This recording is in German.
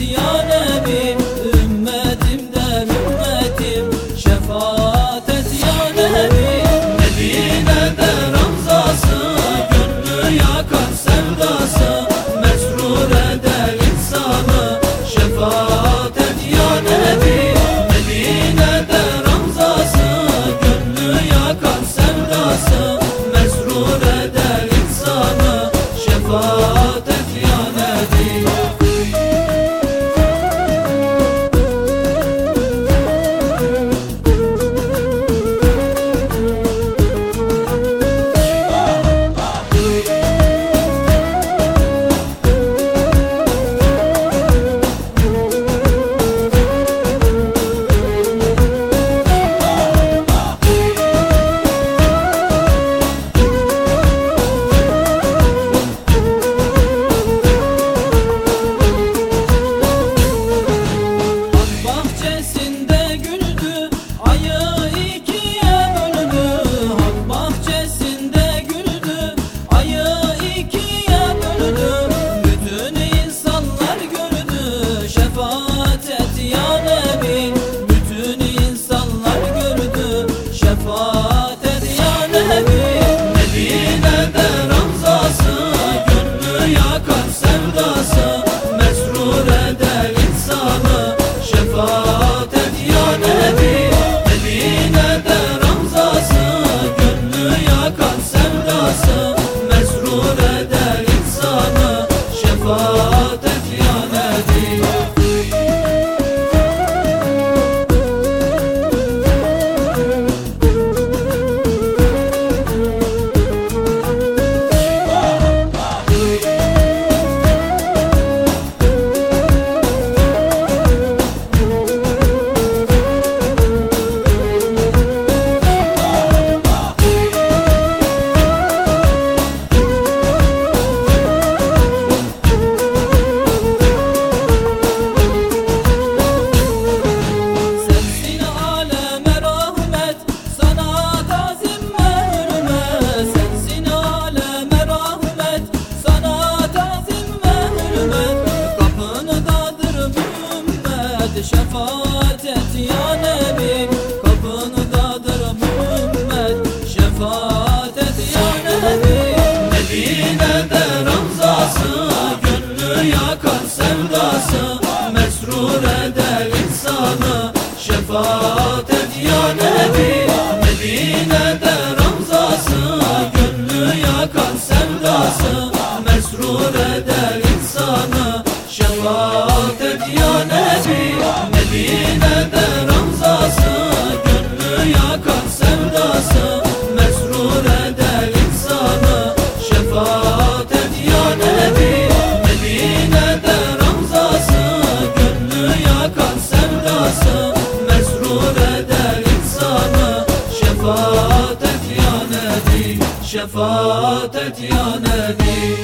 Tatiana. شفاعتك يا نبي